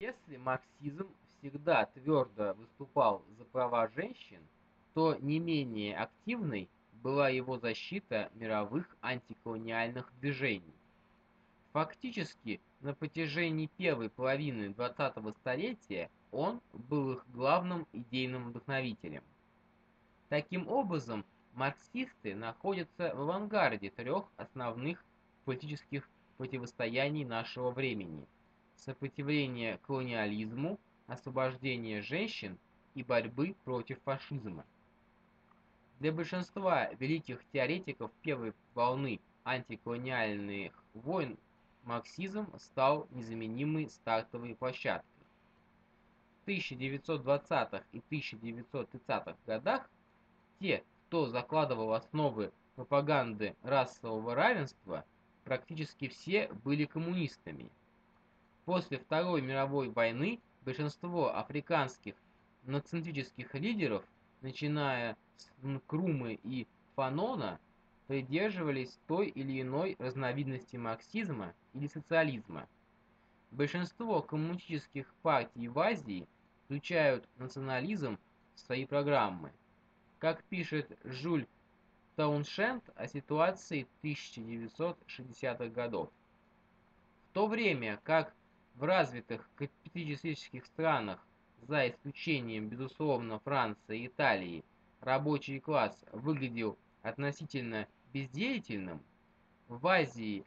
Если марксизм всегда твердо выступал за права женщин, то не менее активной была его защита мировых антиколониальных движений. Фактически, на протяжении первой половины 20-го столетия он был их главным идейным вдохновителем. Таким образом, марксисты находятся в авангарде трех основных политических противостояний нашего времени – сопротивление колониализму, освобождение женщин и борьбы против фашизма. Для большинства великих теоретиков первой волны антиколониальных войн марксизм стал незаменимой стартовой площадкой. В 1920-х и 1930-х годах те, кто закладывал основы пропаганды расового равенства, практически все были коммунистами. После Второй мировой войны большинство африканских нацистических лидеров, начиная с Нкрумы и Фанона, придерживались той или иной разновидности марксизма или социализма. Большинство коммунистических партий в Азии включают национализм в свои программы. Как пишет Жюль Тауншенд о ситуации 1960-х годов. В то время как в развитых капиталистических странах, за исключением, безусловно, Франции и Италии, рабочий класс выглядел относительно бездеятельным, в Азии,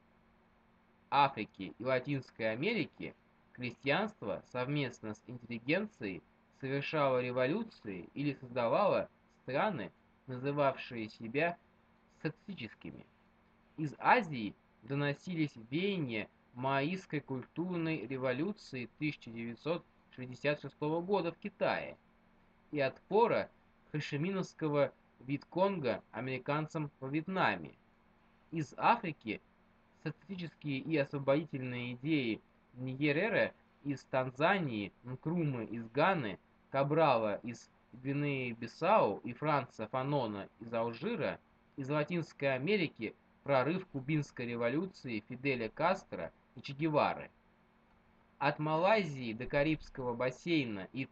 Африке и Латинской Америке крестьянство совместно с интеллигенцией совершало революции или создавало страны, называвшие себя социалистическими. Из Азии доносились веяния маоистской культурной революции 1966 года в Китае и отпора хашиминовского Витконга американцам во Вьетнаме. Из Африки социалистические и освободительные идеи Ньерера из Танзании, Нкрумы из Ганы, Кабрала из Гвинеи-Бисау и Франца Фанона из Алжира, из Латинской Америки прорыв кубинской революции Фиделя Кастро Че Гевары. От Малайзии до Карибского бассейна и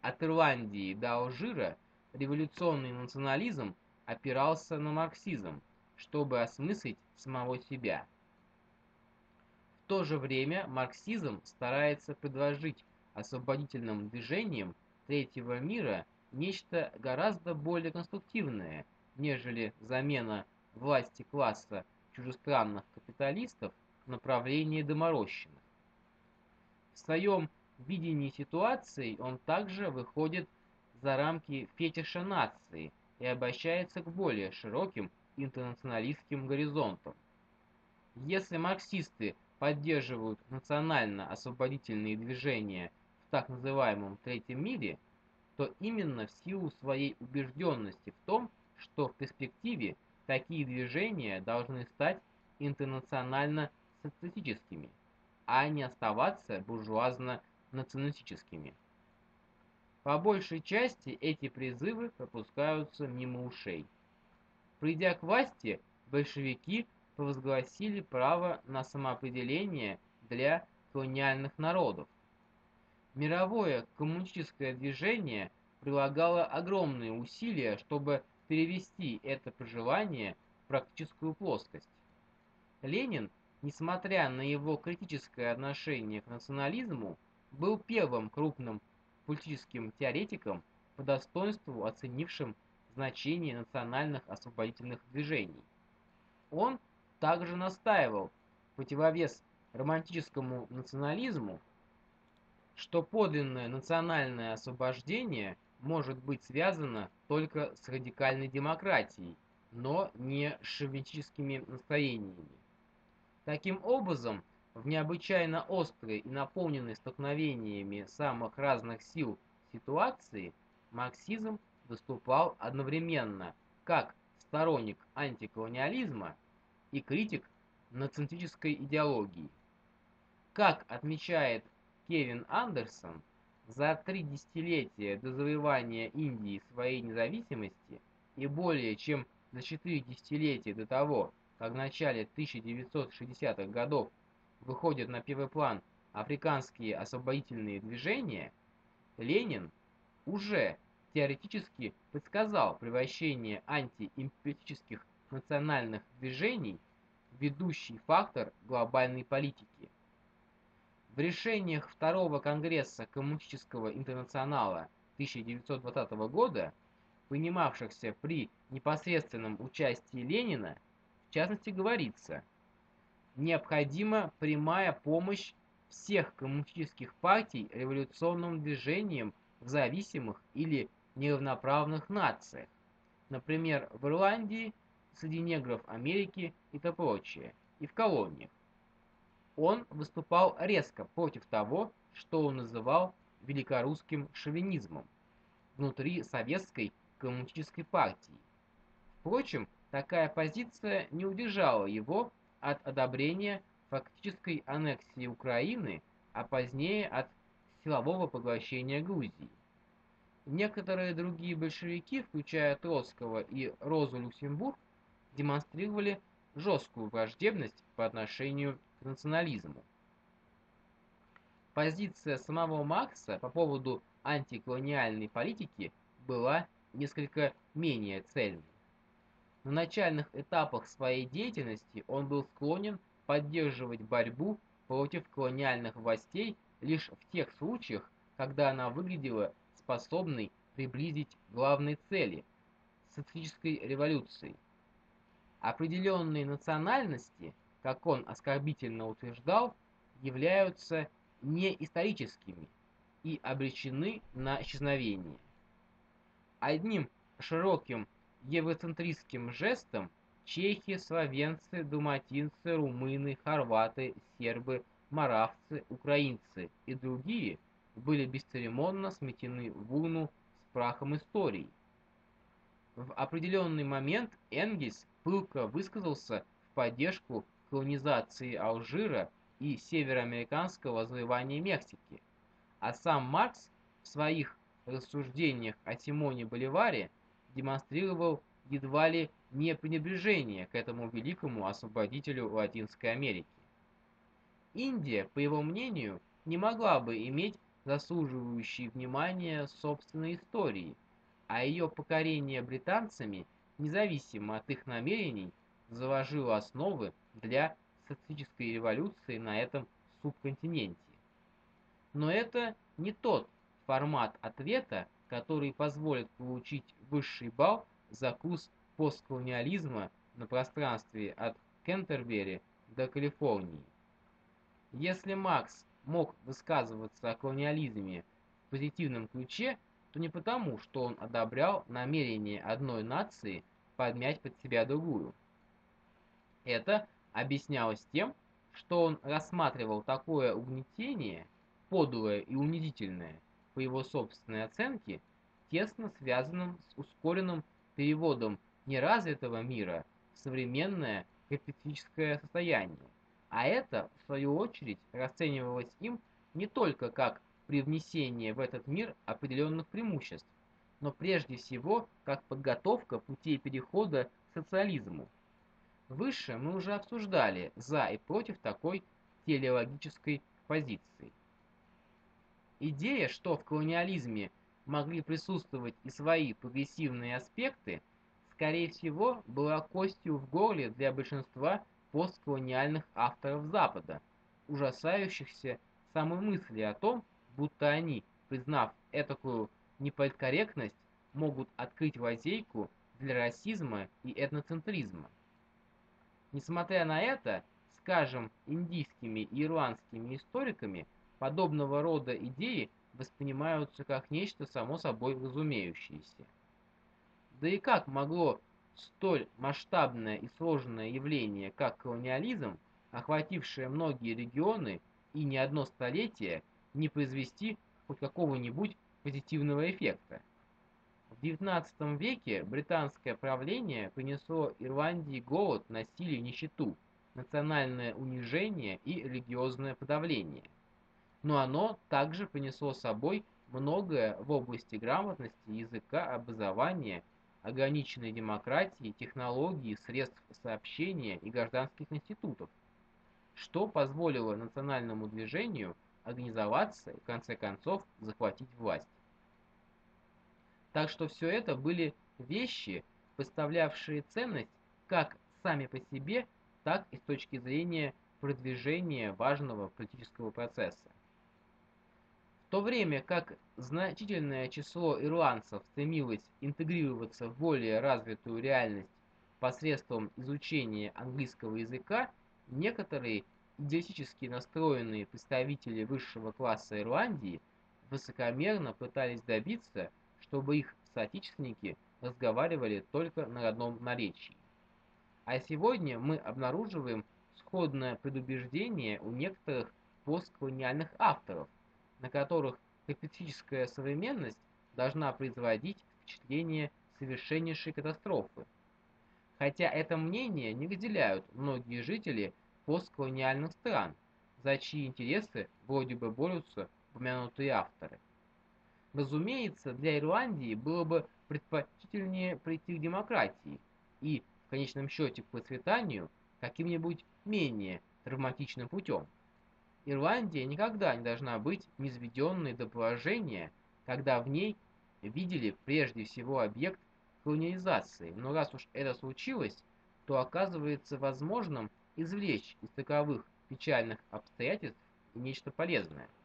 от Ирландии до Алжира революционный национализм опирался на марксизм, чтобы осмыслить самого себя. В то же время марксизм старается предложить освободительным движениям третьего мира нечто гораздо более конструктивное, нежели замена власти класса чужестранных капиталистов направлении доморощенных. В своем видении ситуации он также выходит за рамки фетиша нации и обращается к более широким интернационалистским горизонтам. Если марксисты поддерживают национально-освободительные движения в так называемом Третьем мире, то именно в силу своей убежденности в том, что в перспективе такие движения должны стать интернационально-социалистическими, а не оставаться буржуазно-националистическими. По большей части эти призывы пропускаются мимо ушей. Придя к власти, большевики провозгласили право на самоопределение для колониальных народов. Мировое коммунистическое движение прилагало огромные усилия, чтобы перевести это пожелание в практическую плоскость. Ленин, несмотря на его критическое отношение к национализму, был первым крупным политическим теоретиком по достоинству оценившим значение национальных освободительных движений. Он также настаивал, противовес романтическому национализму, что подлинное национальное освобождение может быть связано только с радикальной демократией, но не с шовинистическими настроениями. Таким образом, в необычайно острой и наполненной столкновениями самых разных сил ситуации марксизм выступал одновременно как сторонник антиколониализма и критик нацистической идеологии. Как отмечает Кевин Андерсон, за три десятилетия до завоевания Индии своей независимости и более чем за четыре десятилетия до того, как в начале 1960-х годов выходит на первый план африканские освободительные движения, Ленин уже теоретически предсказал превращение антиимпериалистических национальных движений в ведущий фактор глобальной политики. В решениях Второго Конгресса Коммунистического интернационала 1920 года, принимавшихся при непосредственном участии Ленина, частности говорится, необходима прямая помощь всех коммунистических партий революционным движениям в зависимых или неравноправных нациях, например, в Ирландии, среди негров Америки и то прочее, и в колониях. Он выступал резко против того, что он называл великорусским шовинизмом внутри советской коммунистической партии. Впрочем, такая позиция не удержала его от одобрения фактической аннексии Украины, а позднее от силового поглощения Грузии. Некоторые другие большевики, включая Троцкого и Розу Люксембург, демонстрировали жесткую враждебность по отношению к национализму. Позиция самого Маркса по поводу антиколониальной политики была несколько менее цельной. На начальных этапах своей деятельности он был склонен поддерживать борьбу против колониальных властей лишь в тех случаях, когда она выглядела способной приблизить главной цели – социалистической революции. Определенные национальности, как он оскорбительно утверждал, являются неисторическими и обречены на исчезновение. Одним широким евроцентристским жестом чехи, словенцы, думатинцы, румыны, хорваты, сербы, маравцы, украинцы и другие – были бесцеремонно сметены в урну с прахом истории. В определенный момент Энгельс пылко высказался в поддержку колонизации Алжира и североамериканского завоевания Мексики, а сам Маркс в своих рассуждениях о Симоне Боливаре демонстрировал едва ли не пренебрежение к этому великому освободителю Латинской Америки. Индия, по его мнению, не могла бы иметь заслуживающей внимания собственной истории, а ее покорение британцами, независимо от их намерений, заложило основы для социалистической революции на этом субконтиненте. Но это не тот формат ответа, который позволит получить высший балл за курс постколониализма на пространстве от Кентербери до Калифорнии. Если Маркс мог высказываться о колониализме в позитивном ключе, то не потому, что он одобрял намерение одной нации подмять под себя другую. Это объяснялось тем, что он рассматривал такое угнетение, подлое и унизительное, по его собственной оценке, тесно связанным с ускоренным переводом неразвитого мира в современное капиталистическое состояние. А это, в свою очередь, расценивалось им не только как привнесение в этот мир определенных преимуществ, но прежде всего как подготовка путей перехода к социализму. Выше мы уже обсуждали за и против такой телеологической позиции. Идея, что в колониализме могли присутствовать и свои прогрессивные аспекты, скорее всего, была костью в горле для большинства постколониальных авторов Запада, ужасающихся самой мысли о том, будто они, признав этакую неполиткорректность, могут открыть лазейку для расизма и этноцентризма. Несмотря на это, скажем, индийскими и ирландскими историками подобного рода идеи воспринимаются как нечто само собой разумеющееся. Да и как могло столь масштабное и сложное явление, как колониализм, охватившее многие регионы и не одно столетие, не произвести хоть какого-нибудь позитивного эффекта. В XIX веке британское правление принесло Ирландии голод, насилие, нищету, национальное унижение и религиозное подавление. Но оно также принесло с собой многое в области грамотности, языка, образования – ограниченной демократии, технологий, средств сообщения и гражданских институтов, что позволило национальному движению организоваться и в конце концов захватить власть. Так что все это были вещи, представлявшие ценность как сами по себе, так и с точки зрения продвижения важного политического процесса. В то время как значительное число ирландцев стремилось интегрироваться в более развитую реальность посредством изучения английского языка, некоторые идеалистически настроенные представители высшего класса Ирландии высокомерно пытались добиться, чтобы их соотечественники разговаривали только на родном наречии. А сегодня мы обнаруживаем сходное предубеждение у некоторых постколониальных авторов, на которых капиталистическая современность должна производить впечатление совершеннейшей катастрофы. Хотя это мнение не разделяют многие жители постколониальных стран, за чьи интересы вроде бы борются упомянутые авторы. Разумеется, для Ирландии было бы предпочтительнее прийти к демократии и, в конечном счете, к процветанию каким-нибудь менее травматичным путем. Ирландия никогда не должна быть низведенной до положения, когда в ней видели прежде всего объект колониализации, но раз уж это случилось, то оказывается возможным извлечь из таковых печальных обстоятельств нечто полезное –